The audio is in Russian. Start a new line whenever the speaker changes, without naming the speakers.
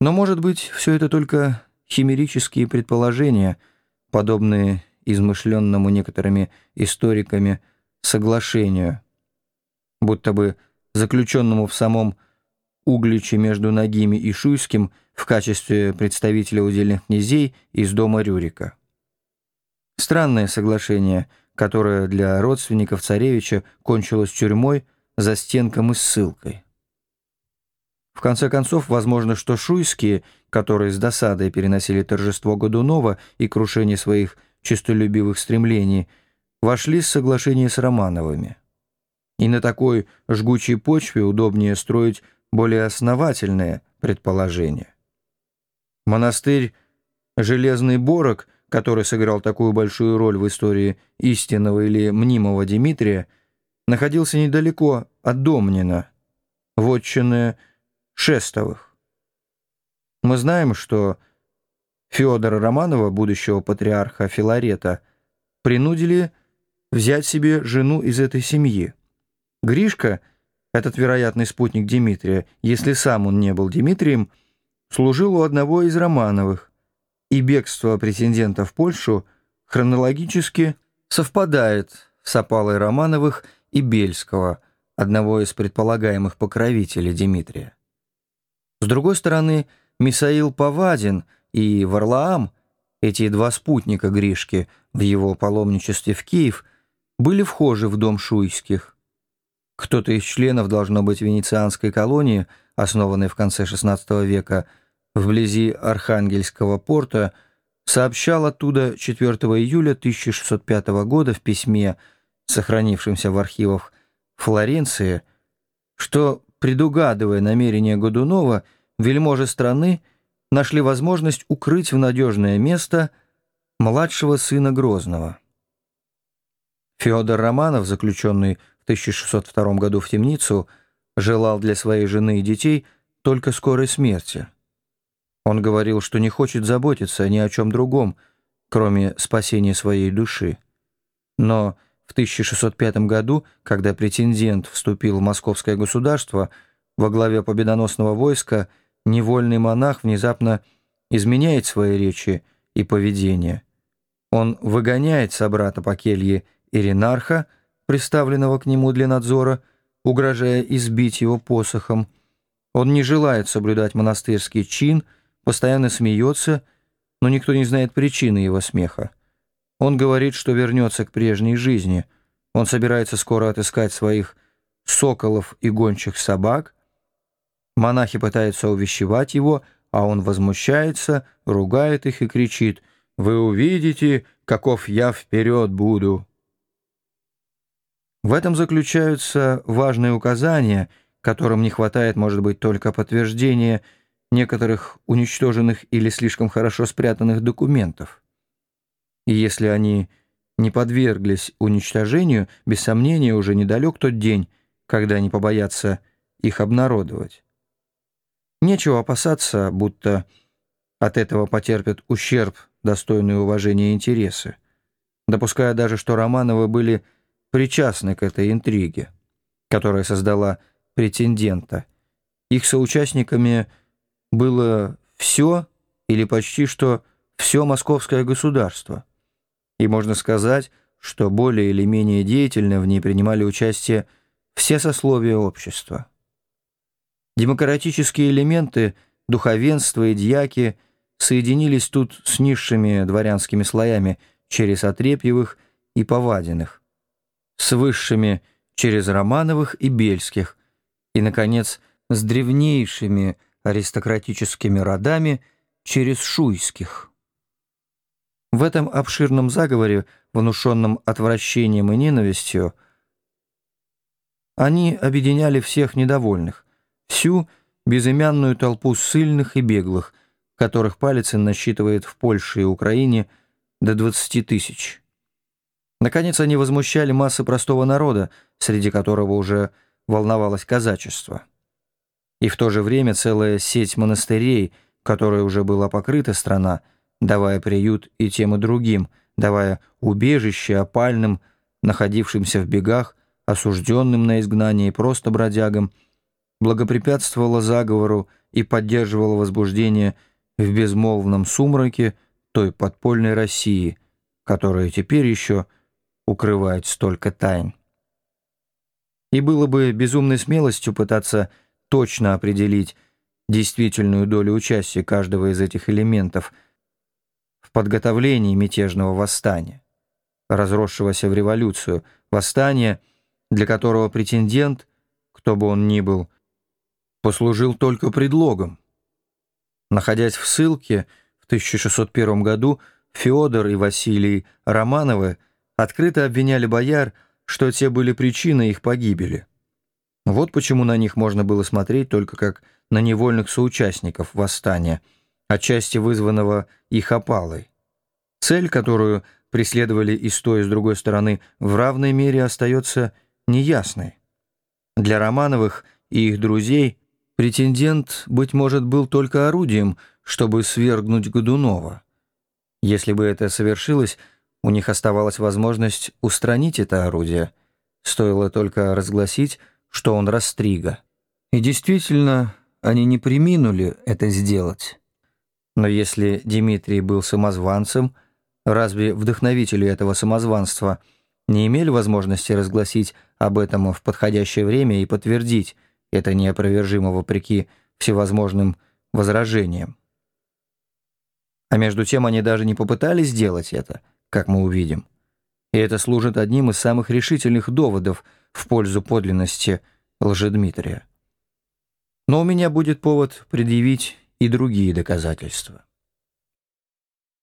Но, может быть, все это только химерические предположения, подобные измышленному некоторыми историками соглашению, будто бы заключенному в самом Угличе между Нагими и Шуйским в качестве представителя удельных князей из дома Рюрика. Странное соглашение, которое для родственников царевича кончилось тюрьмой, за застенком и ссылкой. В конце концов, возможно, что шуйские, которые с досадой переносили торжество Годунова и крушение своих честолюбивых стремлений, вошли в соглашение с Романовыми. И на такой жгучей почве удобнее строить более основательные предположения. Монастырь Железный Борок, который сыграл такую большую роль в истории истинного или мнимого Дмитрия, находился недалеко от Домнина, вотчины Шестовых. Мы знаем, что Федора Романова, будущего патриарха Филарета, принудили взять себе жену из этой семьи. Гришка, этот вероятный спутник Дмитрия, если сам он не был Дмитрием, служил у одного из Романовых, и бегство претендента в Польшу хронологически совпадает с опалой Романовых и Бельского, одного из предполагаемых покровителей Дмитрия. С другой стороны, Мисаил Павадин и Варлаам, эти два спутника Гришки в его паломничестве в Киев, были вхожи в дом Шуйских. Кто-то из членов, должно быть, венецианской колонии, основанной в конце XVI века, вблизи Архангельского порта, сообщал оттуда 4 июля 1605 года в письме, сохранившемся в архивах Флоренции, что, предугадывая намерения Годунова, вельможи страны нашли возможность укрыть в надежное место младшего сына Грозного. Федор Романов, заключенный в 1602 году в темницу, желал для своей жены и детей только скорой смерти. Он говорил, что не хочет заботиться ни о чем другом, кроме спасения своей души. Но в 1605 году, когда претендент вступил в московское государство, во главе победоносного войска невольный монах внезапно изменяет свои речи и поведение. Он выгоняет собрата по келье Иринарха, приставленного к нему для надзора, угрожая избить его посохом. Он не желает соблюдать монастырский чин, постоянно смеется, но никто не знает причины его смеха. Он говорит, что вернется к прежней жизни. Он собирается скоро отыскать своих соколов и гончих собак. Монахи пытаются увещевать его, а он возмущается, ругает их и кричит «Вы увидите, каков я вперед буду!» В этом заключаются важные указания, которым не хватает, может быть, только подтверждения некоторых уничтоженных или слишком хорошо спрятанных документов. И если они не подверглись уничтожению, без сомнения уже недалек тот день, когда они побоятся их обнародовать. Нечего опасаться, будто от этого потерпят ущерб, достойный уважения интересы, допуская даже, что Романовы были причастны к этой интриге, которая создала претендента. Их соучастниками было все или почти что все московское государство – и можно сказать, что более или менее деятельно в ней принимали участие все сословия общества. Демократические элементы, духовенство и дьяки соединились тут с низшими дворянскими слоями через Отрепьевых и Повадиных, с высшими через Романовых и Бельских, и, наконец, с древнейшими аристократическими родами через Шуйских. В этом обширном заговоре, внушенном отвращением и ненавистью, они объединяли всех недовольных, всю безымянную толпу ссыльных и беглых, которых Палицын насчитывает в Польше и Украине до 20 тысяч. Наконец, они возмущали массы простого народа, среди которого уже волновалось казачество. И в то же время целая сеть монастырей, которой уже была покрыта страна, давая приют и тем и другим, давая убежище опальным, находившимся в бегах, осужденным на изгнание и просто бродягам, благопрепятствовала заговору и поддерживала возбуждение в безмолвном сумраке той подпольной России, которая теперь еще укрывает столько тайн. И было бы безумной смелостью пытаться точно определить действительную долю участия каждого из этих элементов в подготовлении мятежного восстания, разросшегося в революцию, восстания, для которого претендент, кто бы он ни был, послужил только предлогом. Находясь в ссылке в 1601 году, Федор и Василий Романовы открыто обвиняли бояр, что те были причиной их погибели. Вот почему на них можно было смотреть только как на невольных соучастников восстания, отчасти вызванного их опалой. Цель, которую преследовали и с той, и с другой стороны, в равной мере остается неясной. Для Романовых и их друзей претендент, быть может, был только орудием, чтобы свергнуть Годунова. Если бы это совершилось, у них оставалась возможность устранить это орудие. Стоило только разгласить, что он растрига. И действительно, они не приминули это сделать. Но если Дмитрий был самозванцем, разве вдохновители этого самозванства не имели возможности разгласить об этом в подходящее время и подтвердить это неопровержимо вопреки всевозможным возражениям? А между тем они даже не попытались сделать это, как мы увидим. И это служит одним из самых решительных доводов в пользу подлинности Лжедмитрия. Но у меня будет повод предъявить и другие доказательства.